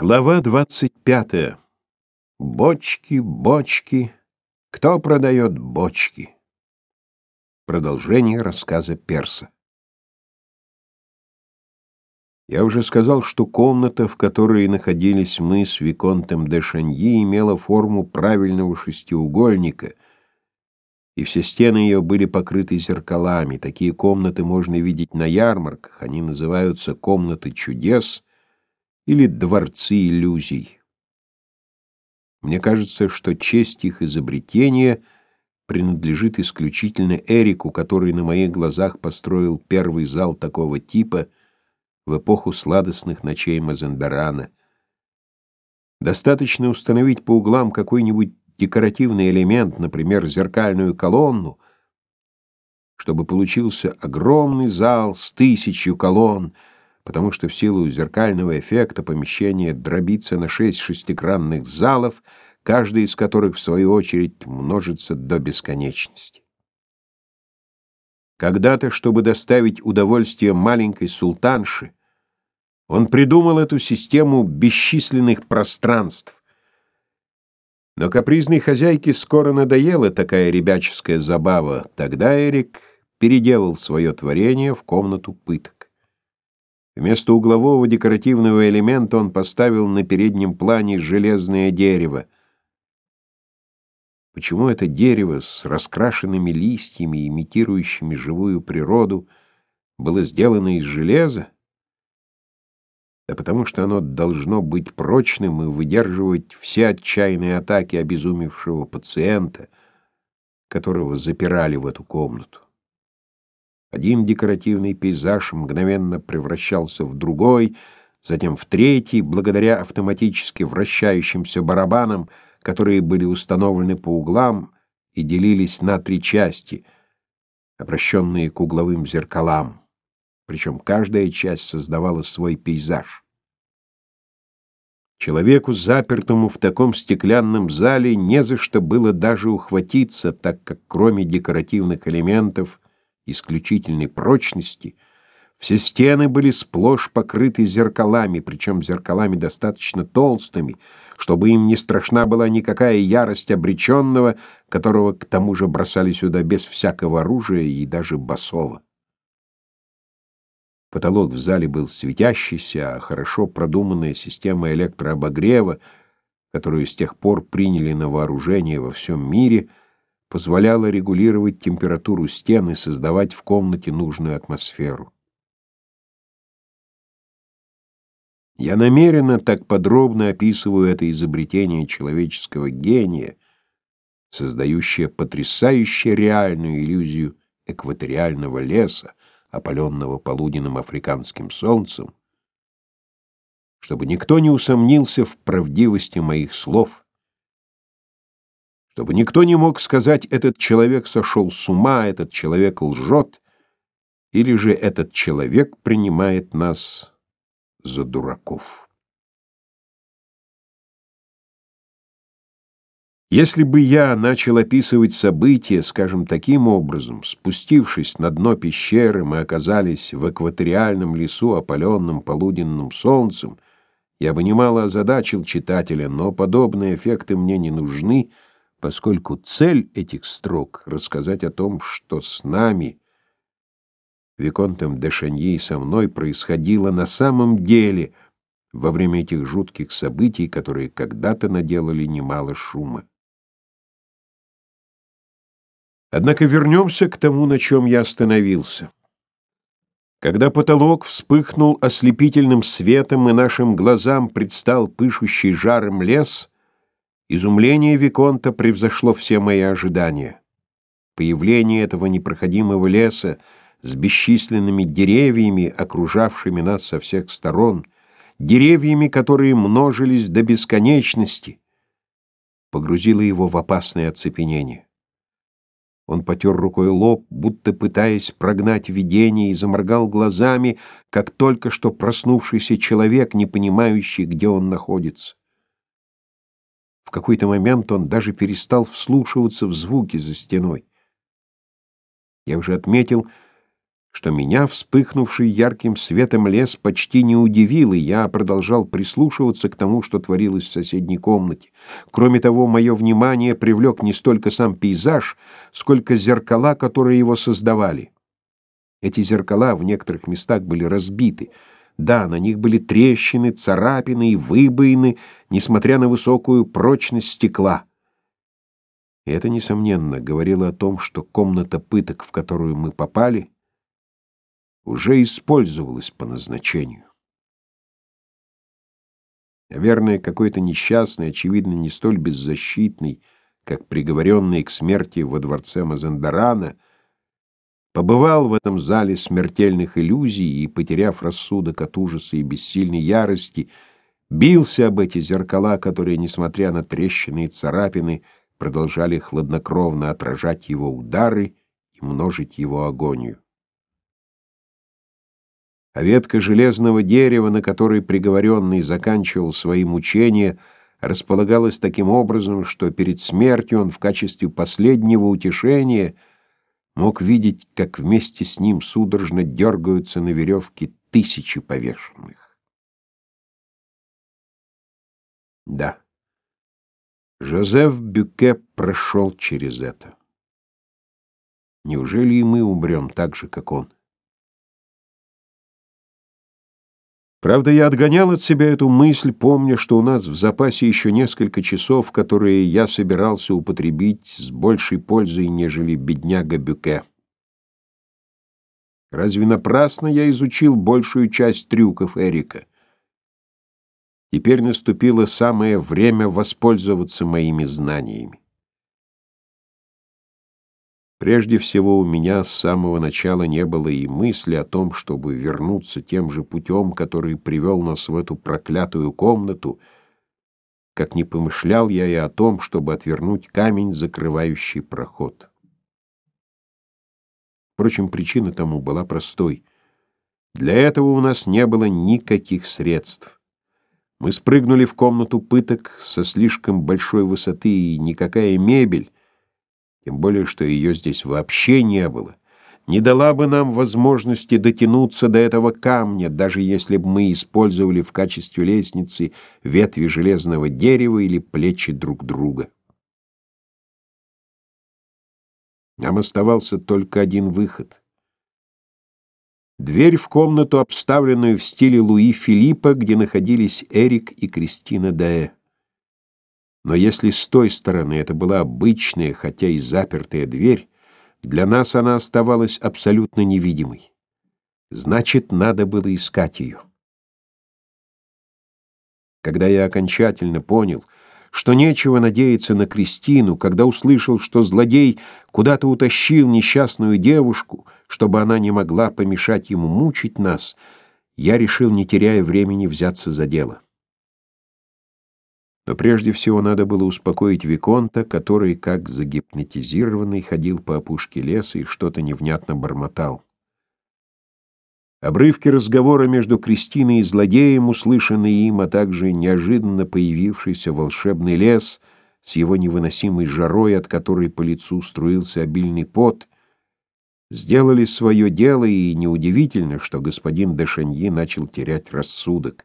Глава 25. Бочки, бочки. Кто продает бочки? Продолжение рассказа Перса. Я уже сказал, что комната, в которой находились мы с Виконтом де Шаньи, имела форму правильного шестиугольника, и все стены ее были покрыты зеркалами. Такие комнаты можно видеть на ярмарках, они называются «комнаты чудес», или дворцы иллюзий. Мне кажется, что честь их изобретения принадлежит исключительно Эрику, который на моих глазах построил первый зал такого типа в эпоху сладостных ночей Мазендарана. Достаточно установить по углам какой-нибудь декоративный элемент, например, зеркальную колонну, чтобы получился огромный зал с тысячью колонн, потому что в силу зеркального эффекта помещение дробится на шесть шестигранных залов, каждый из которых, в свою очередь, множится до бесконечности. Когда-то, чтобы доставить удовольствие маленькой султанши, он придумал эту систему бесчисленных пространств. Но капризной хозяйке скоро надоела такая ребяческая забава. Тогда Эрик переделал свое творение в комнату пыток. Вместо углового декоративного элемента он поставил на переднем плане железное дерево. Почему это дерево с раскрашенными листьями, имитирующими живую природу, было сделано из железа? Да потому что оно должно быть прочным и выдерживать все отчаянные атаки обезумевшего пациента, которого запирали в эту комнату. Один декоративный пейзаж мгновенно превращался в другой, затем в третий, благодаря автоматически вращающимся барабанам, которые были установлены по углам и делились на три части, обращенные к угловым зеркалам. Причем каждая часть создавала свой пейзаж. Человеку, запертому в таком стеклянном зале, не за что было даже ухватиться, так как кроме декоративных элементов — исключительной прочности, все стены были сплошь покрыты зеркалами, причем зеркалами достаточно толстыми, чтобы им не страшна была никакая ярость обреченного, которого к тому же бросали сюда без всякого оружия и даже басова. Потолок в зале был светящийся, а хорошо продуманная система электрообогрева, которую с тех пор приняли на вооружение во всем мире — позволяла регулировать температуру стен и создавать в комнате нужную атмосферу. Я намеренно так подробно описываю это изобретение человеческого гения, создающее потрясающе реальную иллюзию экваториального леса, опаленного полуденным африканским солнцем, чтобы никто не усомнился в правдивости моих слов — чтобы никто не мог сказать, этот человек сошел с ума, этот человек лжет, или же этот человек принимает нас за дураков. Если бы я начал описывать события, скажем, таким образом, спустившись на дно пещеры, мы оказались в экваториальном лесу, опаленном полуденным солнцем, я бы немало озадачил читателя, но подобные эффекты мне не нужны, — поскольку цель этих строк — рассказать о том, что с нами, Виконтом де Шаньи и со мной, происходило на самом деле во время этих жутких событий, которые когда-то наделали немало шума. Однако вернемся к тому, на чем я остановился. Когда потолок вспыхнул ослепительным светом и нашим глазам предстал пышущий жаром лес — Изумление Виконта превзошло все мои ожидания. Появление этого непроходимого леса с бесчисленными деревьями, окружавшими нас со всех сторон, деревьями, которые множились до бесконечности, погрузило его в опасное оцепенение. Он потер рукой лоб, будто пытаясь прогнать видение, и заморгал глазами, как только что проснувшийся человек, не понимающий, где он находится. В какой-то момент он даже перестал вслушиваться в звуки за стеной. Я уже отметил, что меня вспыхнувший ярким светом лес почти не удивил, и я продолжал прислушиваться к тому, что творилось в соседней комнате. Кроме того, мое внимание привлек не столько сам пейзаж, сколько зеркала, которые его создавали. Эти зеркала в некоторых местах были разбиты. Да, на них были трещины, царапины и выбоины, несмотря на высокую прочность стекла. И это, несомненно, говорило о том, что комната пыток, в которую мы попали, уже использовалась по назначению. Наверное, какой-то несчастный, очевидно, не столь беззащитный, как приговоренный к смерти во дворце Мазандарана, побывал в этом зале смертельных иллюзий и, потеряв рассудок от ужаса и бессильной ярости, бился об эти зеркала, которые, несмотря на трещины и царапины, продолжали хладнокровно отражать его удары и множить его агонию. А ветка железного дерева, на которой приговоренный заканчивал свои мучения, располагалась таким образом, что перед смертью он в качестве последнего утешения мог видеть, как вместе с ним судорожно дергаются на веревке тысячи повешенных. Да, Жозеф Бюке прошел через это. Неужели и мы умрем так же, как он? Правда, я отгонял от себя эту мысль, помня, что у нас в запасе еще несколько часов, которые я собирался употребить с большей пользой, нежели бедняга Бюке. Разве напрасно я изучил большую часть трюков Эрика? Теперь наступило самое время воспользоваться моими знаниями. Прежде всего, у меня с самого начала не было и мысли о том, чтобы вернуться тем же путем, который привел нас в эту проклятую комнату, как не помышлял я и о том, чтобы отвернуть камень, закрывающий проход. Впрочем, причина тому была простой. Для этого у нас не было никаких средств. Мы спрыгнули в комнату пыток со слишком большой высоты, и никакая мебель, тем более что ее здесь вообще не было, не дала бы нам возможности дотянуться до этого камня, даже если бы мы использовали в качестве лестницы ветви железного дерева или плечи друг друга. Нам оставался только один выход. Дверь в комнату, обставленную в стиле Луи Филиппа, где находились Эрик и Кристина Даэ. Но если с той стороны это была обычная, хотя и запертая дверь, для нас она оставалась абсолютно невидимой. Значит, надо было искать ее. Когда я окончательно понял, что нечего надеяться на Кристину, когда услышал, что злодей куда-то утащил несчастную девушку, чтобы она не могла помешать ему мучить нас, я решил, не теряя времени, взяться за дело. Но прежде всего надо было успокоить Виконта, который, как загипнотизированный, ходил по опушке леса и что-то невнятно бормотал. Обрывки разговора между Кристиной и злодеем, услышанные им, а также неожиданно появившийся волшебный лес с его невыносимой жарой, от которой по лицу струился обильный пот, сделали свое дело, и неудивительно, что господин де Шаньи начал терять рассудок.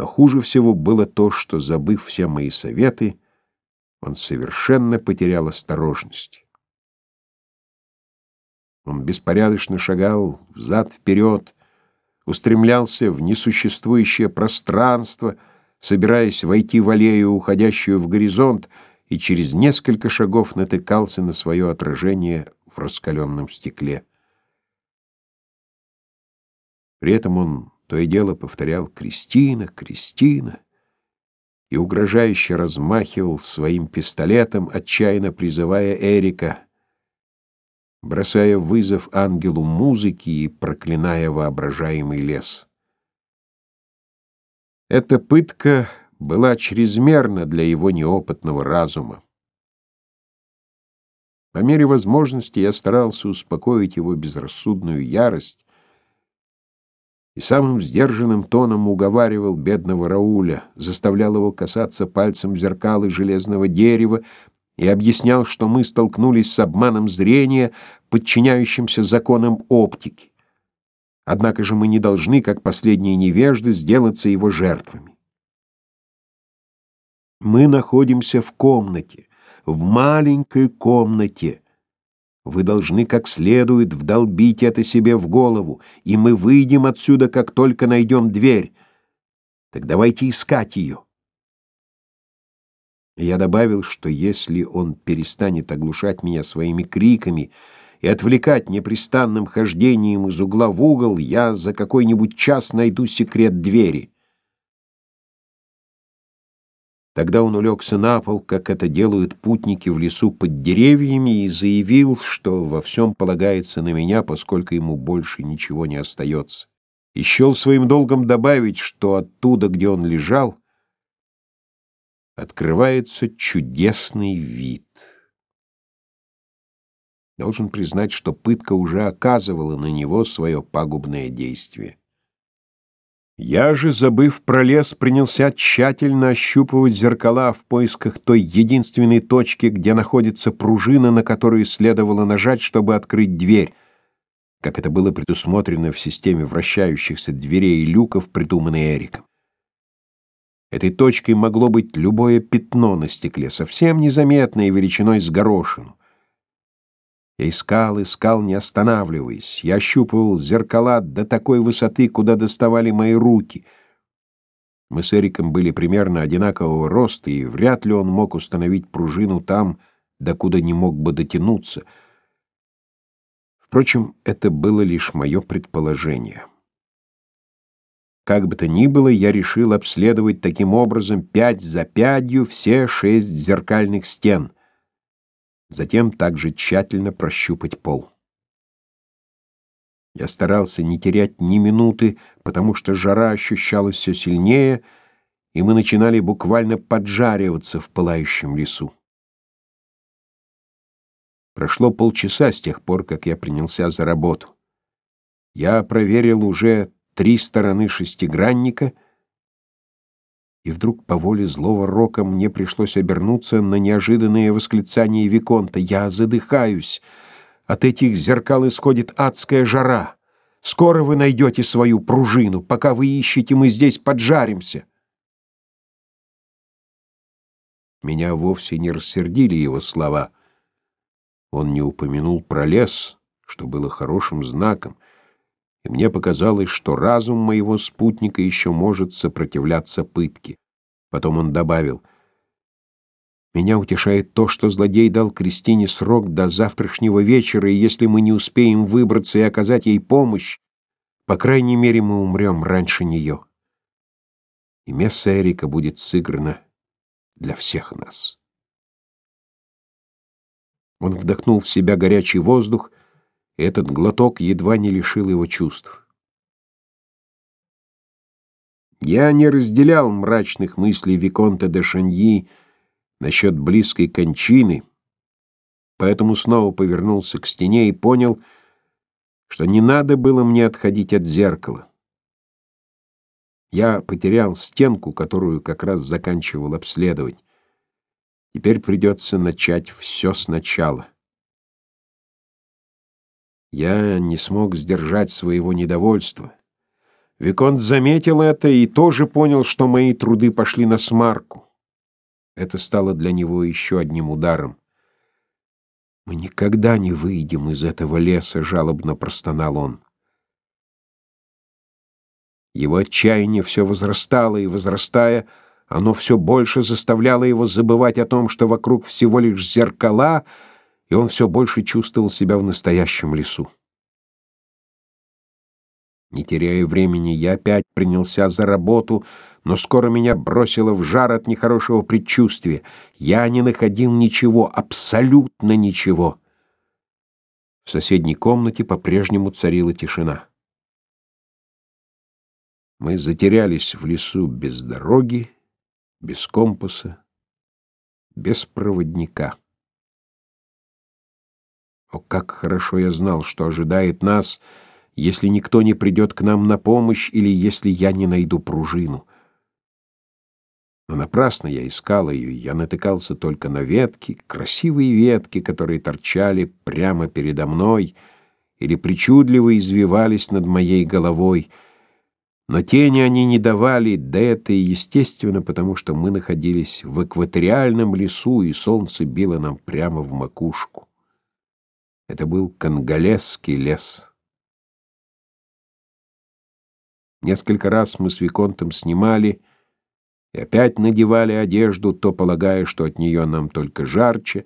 Но хуже всего было то, что, забыв все мои советы, он совершенно потерял осторожность. Он беспорядочно шагал взад-вперед, устремлялся в несуществующее пространство, собираясь войти в аллею, уходящую в горизонт, и через несколько шагов натыкался на свое отражение в раскаленном стекле. При этом он то и дело повторял «Кристина, Кристина» и угрожающе размахивал своим пистолетом, отчаянно призывая Эрика, бросая вызов ангелу музыки и проклиная воображаемый лес. Эта пытка была чрезмерна для его неопытного разума. По мере возможности я старался успокоить его безрассудную ярость, и самым сдержанным тоном уговаривал бедного Рауля, заставлял его касаться пальцем зеркал и железного дерева и объяснял, что мы столкнулись с обманом зрения, подчиняющимся законам оптики. Однако же мы не должны, как последние невежды, сделаться его жертвами. Мы находимся в комнате, в маленькой комнате. Вы должны как следует вдолбить это себе в голову, и мы выйдем отсюда, как только найдем дверь. Так давайте искать ее. Я добавил, что если он перестанет оглушать меня своими криками и отвлекать непрестанным хождением из угла в угол, я за какой-нибудь час найду секрет двери. Тогда он улегся на пол, как это делают путники в лесу под деревьями, и заявил, что во всем полагается на меня, поскольку ему больше ничего не остается. И своим долгом добавить, что оттуда, где он лежал, открывается чудесный вид. Должен признать, что пытка уже оказывала на него свое пагубное действие. Я же, забыв про лес, принялся тщательно ощупывать зеркала в поисках той единственной точки, где находится пружина, на которую следовало нажать, чтобы открыть дверь, как это было предусмотрено в системе вращающихся дверей и люков, придуманной Эриком. Этой точкой могло быть любое пятно на стекле, совсем незаметное величиной с горошину. Я искал, искал, не останавливаясь. Я ощупывал зеркала до такой высоты, куда доставали мои руки. Мы с Эриком были примерно одинакового роста, и вряд ли он мог установить пружину там, докуда не мог бы дотянуться. Впрочем, это было лишь мое предположение. Как бы то ни было, я решил обследовать таким образом пять за пятью все шесть зеркальных стен — затем также тщательно прощупать пол. Я старался не терять ни минуты, потому что жара ощущалась все сильнее, и мы начинали буквально поджариваться в пылающем лесу. Прошло полчаса с тех пор, как я принялся за работу. Я проверил уже три стороны шестигранника — и вдруг по воле злого рока мне пришлось обернуться на неожиданное восклицание Виконта. «Я задыхаюсь! От этих зеркал исходит адская жара! Скоро вы найдете свою пружину! Пока вы ищете, мы здесь поджаримся!» Меня вовсе не рассердили его слова. Он не упомянул про лес, что было хорошим знаком, и мне показалось, что разум моего спутника еще может сопротивляться пытке. Потом он добавил, «Меня утешает то, что злодей дал Кристине срок до завтрашнего вечера, и если мы не успеем выбраться и оказать ей помощь, по крайней мере, мы умрем раньше нее. И месса Эрика будет сыграна для всех нас». Он вдохнул в себя горячий воздух, этот глоток едва не лишил его чувств. Я не разделял мрачных мыслей Виконта де Шаньи насчет близкой кончины, поэтому снова повернулся к стене и понял, что не надо было мне отходить от зеркала. Я потерял стенку, которую как раз заканчивал обследовать. Теперь придется начать все сначала. Я не смог сдержать своего недовольства. Виконт заметил это и тоже понял, что мои труды пошли на смарку. Это стало для него еще одним ударом. «Мы никогда не выйдем из этого леса», — жалобно простонал он. Его отчаяние все возрастало, и, возрастая, оно все больше заставляло его забывать о том, что вокруг всего лишь зеркала — и он все больше чувствовал себя в настоящем лесу. Не теряя времени, я опять принялся за работу, но скоро меня бросило в жар от нехорошего предчувствия. Я не находил ничего, абсолютно ничего. В соседней комнате по-прежнему царила тишина. Мы затерялись в лесу без дороги, без компаса, без проводника. О, как хорошо я знал, что ожидает нас, если никто не придет к нам на помощь или если я не найду пружину. Но напрасно я искал ее, я натыкался только на ветки, красивые ветки, которые торчали прямо передо мной или причудливо извивались над моей головой. Но тени они не давали, да это и естественно, потому что мы находились в экваториальном лесу, и солнце било нам прямо в макушку. Это был конголезский лес. Несколько раз мы с Виконтом снимали и опять надевали одежду, то полагая, что от нее нам только жарче,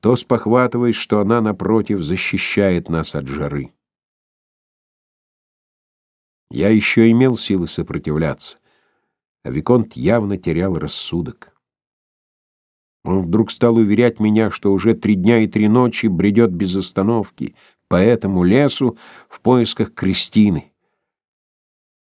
то спохватываясь, что она, напротив, защищает нас от жары. Я еще имел силы сопротивляться, а Виконт явно терял рассудок. Он вдруг стал уверять меня, что уже три дня и три ночи бредет без остановки по этому лесу в поисках Кристины.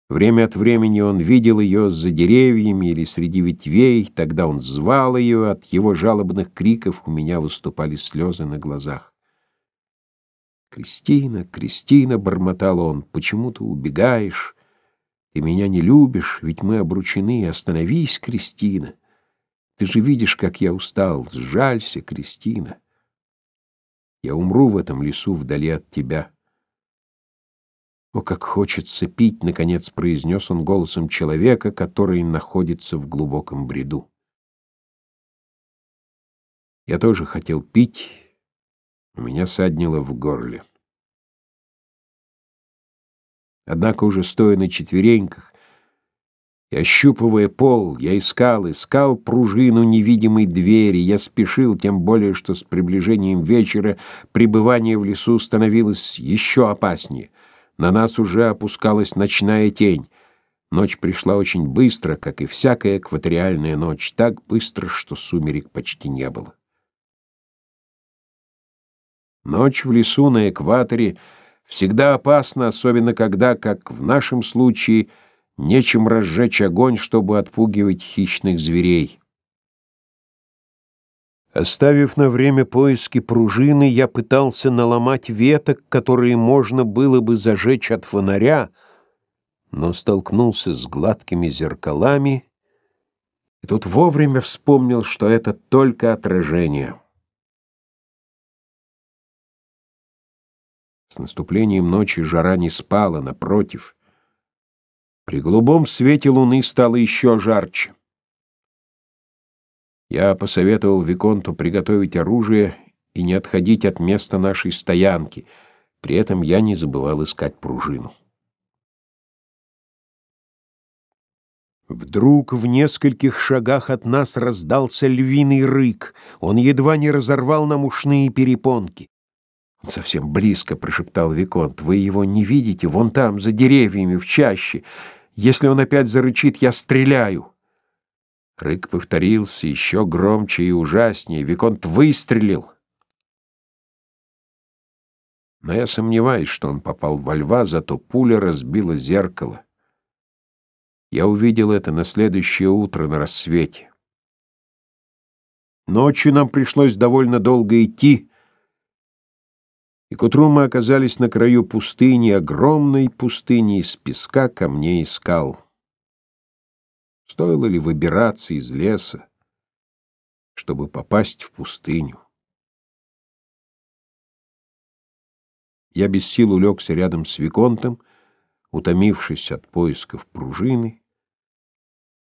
Время от времени он видел ее за деревьями или среди ветвей, тогда он звал ее, от его жалобных криков у меня выступали слезы на глазах. «Кристина, Кристина!» — бормотал он. «Почему ты убегаешь? Ты меня не любишь, ведь мы обручены. Остановись, Кристина! Ты же видишь, как я устал. Сжалься, Кристина! Я умру в этом лесу вдали от тебя». «О, как хочется пить!» — наконец произнес он голосом человека, который находится в глубоком бреду. Я тоже хотел пить, у меня саднило в горле. Однако уже стоя на четвереньках и ощупывая пол, я искал, искал пружину невидимой двери, я спешил, тем более, что с приближением вечера пребывание в лесу становилось еще опаснее — на нас уже опускалась ночная тень. Ночь пришла очень быстро, как и всякая экваториальная ночь, так быстро, что сумерек почти не было. Ночь в лесу на экваторе всегда опасна, особенно когда, как в нашем случае, нечем разжечь огонь, чтобы отпугивать хищных зверей. Оставив на время поиски пружины, я пытался наломать веток, которые можно было бы зажечь от фонаря, но столкнулся с гладкими зеркалами и тут вовремя вспомнил, что это только отражение. С наступлением ночи жара не спала, напротив. При голубом свете луны стало еще жарче. Я посоветовал Виконту приготовить оружие и не отходить от места нашей стоянки. При этом я не забывал искать пружину. Вдруг в нескольких шагах от нас раздался львиный рык. Он едва не разорвал нам ушные перепонки. «Совсем близко», — прошептал Виконт. «Вы его не видите? Вон там, за деревьями, в чаще. Если он опять зарычит, я стреляю». Рык повторился еще громче и ужаснее. Виконт выстрелил. Но я сомневаюсь, что он попал во льва, зато пуля разбила зеркало. Я увидел это на следующее утро на рассвете. Ночью нам пришлось довольно долго идти, и к утру мы оказались на краю пустыни, огромной пустыни из песка, камней и скал. Стоило ли выбираться из леса, чтобы попасть в пустыню? Я без сил улегся рядом с Виконтом, утомившись от поисков пружины,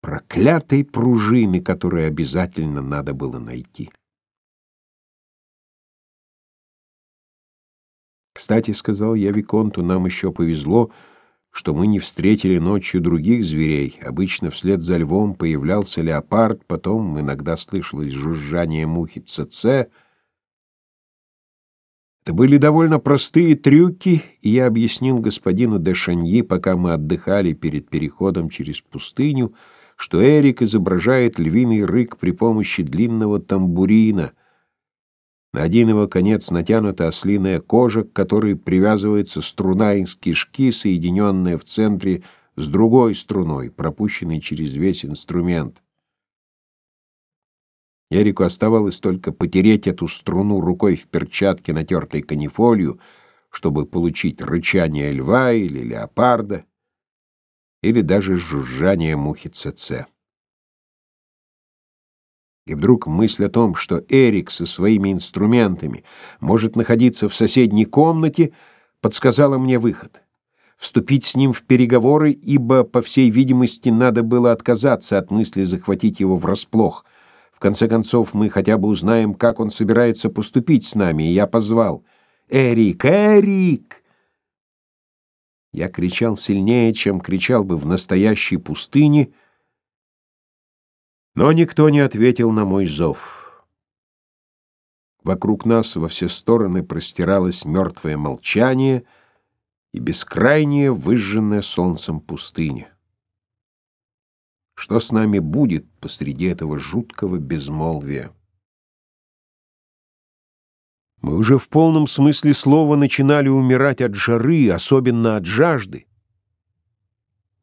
проклятой пружины, которую обязательно надо было найти. Кстати, сказал я Виконту, нам еще повезло, что мы не встретили ночью других зверей. Обычно вслед за львом появлялся леопард, потом иногда слышалось жужжание мухи ЦЦ. Это были довольно простые трюки, и я объяснил господину де Шаньи, пока мы отдыхали перед переходом через пустыню, что Эрик изображает львиный рык при помощи длинного тамбурина — на один его конец натянута ослиная кожа, к которой привязывается струна из кишки, соединенная в центре с другой струной, пропущенной через весь инструмент. Эрику оставалось только потереть эту струну рукой в перчатке, натертой канифолью, чтобы получить рычание льва или леопарда, или даже жужжание мухи ЦЦ. И вдруг мысль о том, что Эрик со своими инструментами может находиться в соседней комнате, подсказала мне выход. Вступить с ним в переговоры, ибо, по всей видимости, надо было отказаться от мысли захватить его врасплох. В конце концов, мы хотя бы узнаем, как он собирается поступить с нами, и я позвал «Эрик! Эрик!» Я кричал сильнее, чем кричал бы в настоящей пустыне, но никто не ответил на мой зов. Вокруг нас во все стороны простиралось мертвое молчание и бескрайняя выжженная солнцем пустыня. Что с нами будет посреди этого жуткого безмолвия? Мы уже в полном смысле слова начинали умирать от жары, особенно от жажды.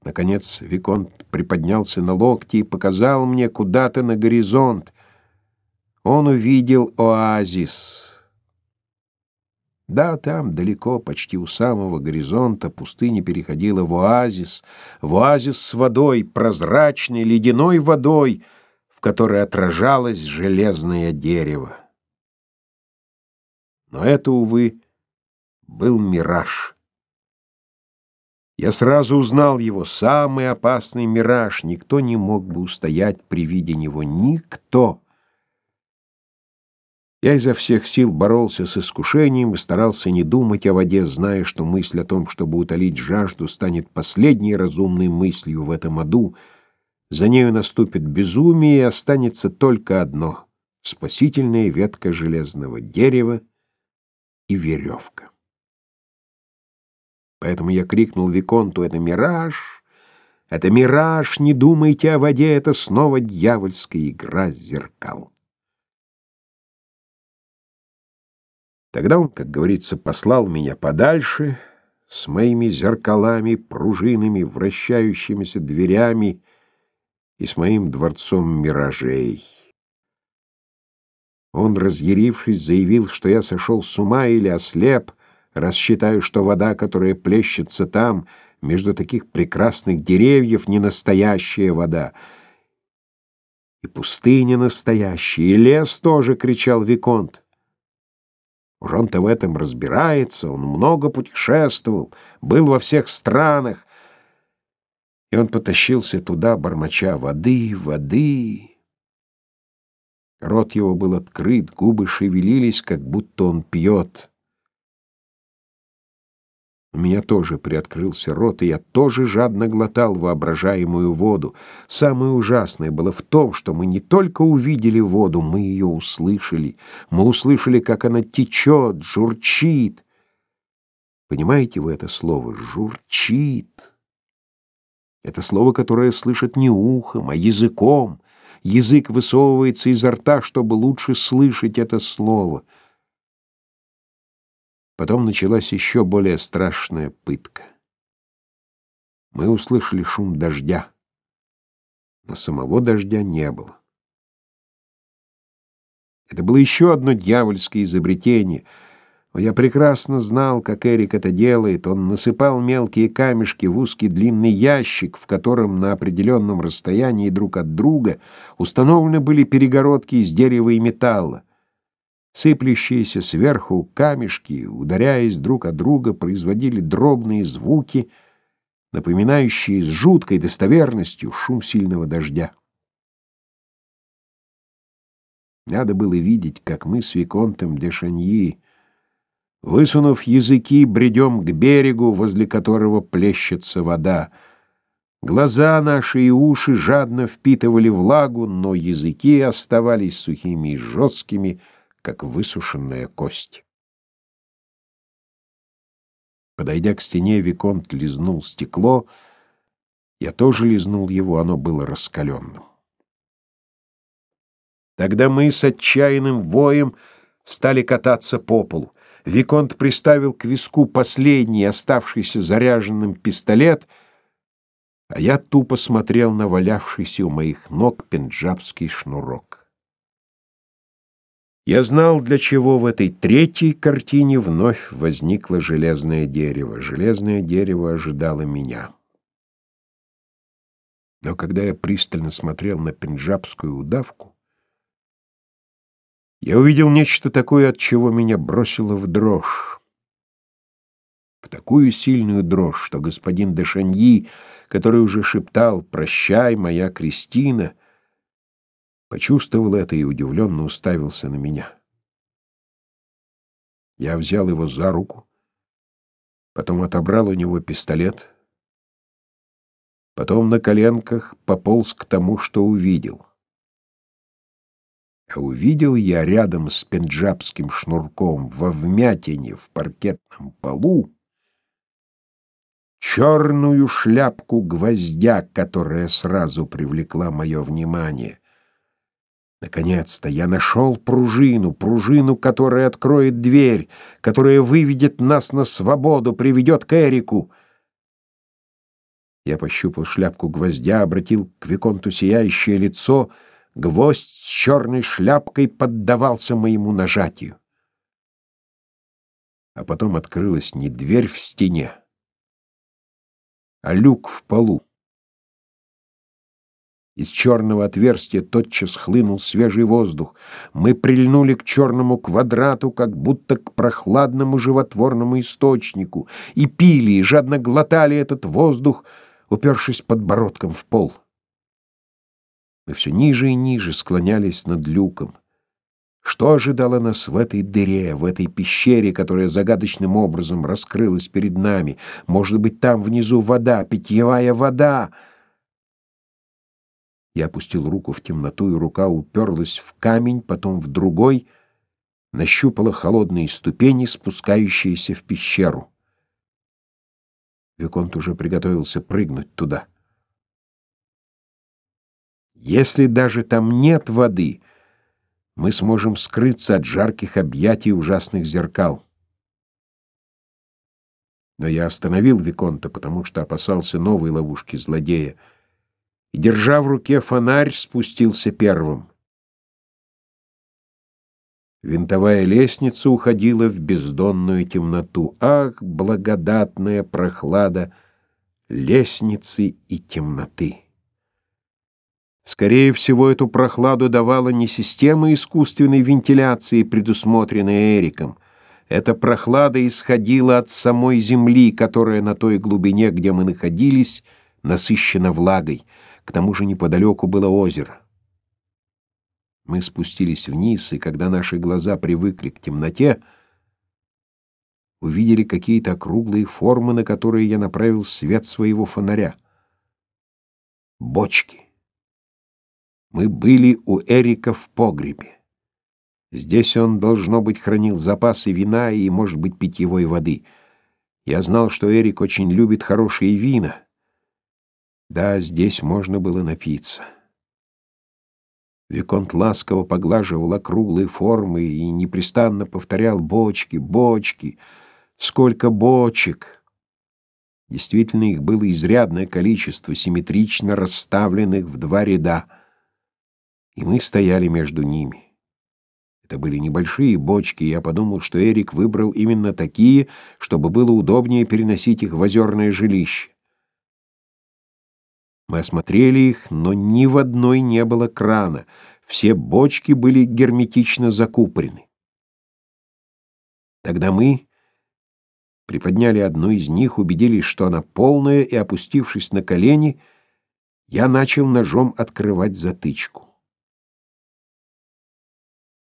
Наконец Виконт приподнялся на локти и показал мне куда-то на горизонт. Он увидел оазис. Да, там, далеко, почти у самого горизонта, пустыня переходила в оазис, в оазис с водой, прозрачной ледяной водой, в которой отражалось железное дерево. Но это, увы, был мираж. Я сразу узнал его, самый опасный мираж. Никто не мог бы устоять при виде него. Никто. Я изо всех сил боролся с искушением и старался не думать о воде, зная, что мысль о том, чтобы утолить жажду, станет последней разумной мыслью в этом аду. За нею наступит безумие, и останется только одно — спасительная ветка железного дерева — и веревка. Поэтому я крикнул Виконту «Это мираж! Это мираж! Не думайте о воде! Это снова дьявольская игра зеркал!» Тогда он, как говорится, послал меня подальше с моими зеркалами, пружинами, вращающимися дверями и с моим дворцом миражей. Он, разъярившись, заявил, что я сошел с ума или ослеп, раз считаю, что вода, которая плещется там, между таких прекрасных деревьев, не настоящая вода. И пустыня настоящая, и лес тоже, — кричал Виконт. Уж он-то в этом разбирается, он много путешествовал, был во всех странах, и он потащился туда, бормоча воды, воды. Рот его был открыт, губы шевелились, как будто он пьет. У меня тоже приоткрылся рот, и я тоже жадно глотал воображаемую воду. Самое ужасное было в том, что мы не только увидели воду, мы ее услышали. Мы услышали, как она течет, журчит. Понимаете вы это слово «журчит»? Это слово, которое слышит не ухом, а языком. Язык высовывается изо рта, чтобы лучше слышать это слово. Потом началась еще более страшная пытка. Мы услышали шум дождя, но самого дождя не было. Это было еще одно дьявольское изобретение — я прекрасно знал, как Эрик это делает. Он насыпал мелкие камешки в узкий длинный ящик, в котором на определенном расстоянии друг от друга установлены были перегородки из дерева и металла. Сыплющиеся сверху камешки, ударяясь друг от друга, производили дробные звуки, напоминающие с жуткой достоверностью шум сильного дождя. Надо было видеть, как мы с Виконтом де Шаньи Высунув языки, бредем к берегу, возле которого плещется вода. Глаза наши и уши жадно впитывали влагу, но языки оставались сухими и жесткими, как высушенная кость. Подойдя к стене, Виконт лизнул стекло. Я тоже лизнул его, оно было раскаленным. Тогда мы с отчаянным воем стали кататься по полу. Виконт приставил к виску последний оставшийся заряженным пистолет, а я тупо смотрел на валявшийся у моих ног пенджабский шнурок. Я знал, для чего в этой третьей картине вновь возникло железное дерево. Железное дерево ожидало меня. Но когда я пристально смотрел на пенджабскую удавку, Я увидел нечто такое, от чего меня бросило в дрожь. В такую сильную дрожь, что господин де который уже шептал «Прощай, моя Кристина», почувствовал это и удивленно уставился на меня. Я взял его за руку, потом отобрал у него пистолет, потом на коленках пополз к тому, что увидел. А увидел я рядом с пенджабским шнурком во вмятине в паркетном полу черную шляпку гвоздя, которая сразу привлекла мое внимание. Наконец-то я нашел пружину, пружину, которая откроет дверь, которая выведет нас на свободу, приведет к Эрику. Я пощупал шляпку гвоздя, обратил к Виконту сияющее лицо. Гвоздь с черной шляпкой поддавался моему нажатию. А потом открылась не дверь в стене, а люк в полу. Из черного отверстия тотчас хлынул свежий воздух. Мы прильнули к черному квадрату, как будто к прохладному животворному источнику, и пили, и жадно глотали этот воздух, упершись подбородком в пол. Мы все ниже и ниже склонялись над люком. Что ожидало нас в этой дыре, в этой пещере, которая загадочным образом раскрылась перед нами? Может быть, там внизу вода, питьевая вода — я опустил руку в темноту, и рука уперлась в камень, потом в другой, нащупала холодные ступени, спускающиеся в пещеру. Виконт уже приготовился прыгнуть туда. Если даже там нет воды, мы сможем скрыться от жарких объятий ужасных зеркал. Но я остановил Виконта, потому что опасался новой ловушки злодея — и, держа в руке фонарь, спустился первым. Винтовая лестница уходила в бездонную темноту. Ах, благодатная прохлада лестницы и темноты! Скорее всего, эту прохладу давала не система искусственной вентиляции, предусмотренная Эриком. Эта прохлада исходила от самой земли, которая на той глубине, где мы находились, насыщена влагой. К тому же неподалеку было озеро. Мы спустились вниз, и когда наши глаза привыкли к темноте, увидели какие-то округлые формы, на которые я направил свет своего фонаря. Бочки. Мы были у Эрика в погребе. Здесь он, должно быть, хранил запасы вина и, может быть, питьевой воды. Я знал, что Эрик очень любит хорошие вина — да, здесь можно было напиться. Виконт ласково поглаживал округлые формы и непрестанно повторял «бочки, бочки, сколько бочек!» Действительно, их было изрядное количество, симметрично расставленных в два ряда, и мы стояли между ними. Это были небольшие бочки, и я подумал, что Эрик выбрал именно такие, чтобы было удобнее переносить их в озерное жилище. Мы осмотрели их, но ни в одной не было крана. Все бочки были герметично закупорены. Тогда мы приподняли одну из них, убедились, что она полная, и, опустившись на колени, я начал ножом открывать затычку.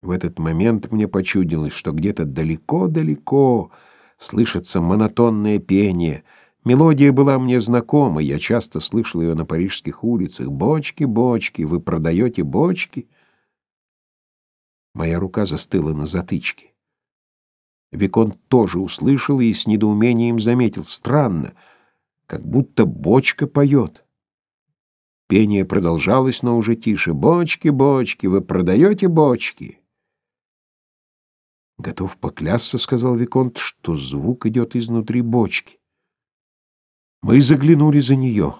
В этот момент мне почудилось, что где-то далеко-далеко слышится монотонное пение — Мелодия была мне знакома, я часто слышал ее на парижских улицах. «Бочки, бочки, вы продаете бочки?» Моя рука застыла на затычке. Викон тоже услышал и с недоумением заметил. Странно, как будто бочка поет. Пение продолжалось, но уже тише. «Бочки, бочки, вы продаете бочки?» «Готов поклясться», — сказал Виконт, — «что звук идет изнутри бочки». Мы заглянули за нее.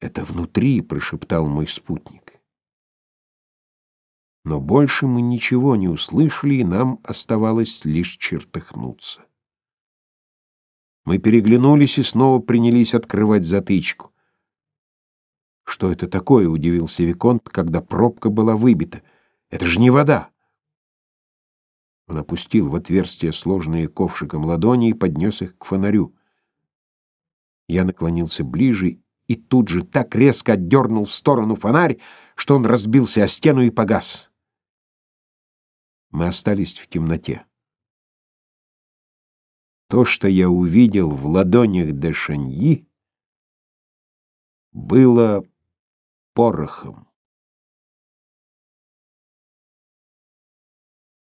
«Это внутри», — прошептал мой спутник. Но больше мы ничего не услышали, и нам оставалось лишь чертыхнуться. Мы переглянулись и снова принялись открывать затычку. «Что это такое?» — удивился Виконт, когда пробка была выбита. «Это же не вода!» Он опустил в отверстие сложные ковшиком ладони и поднес их к фонарю. Я наклонился ближе и тут же так резко отдернул в сторону фонарь, что он разбился о стену и погас. Мы остались в темноте. То, что я увидел в ладонях Дешаньи, было порохом.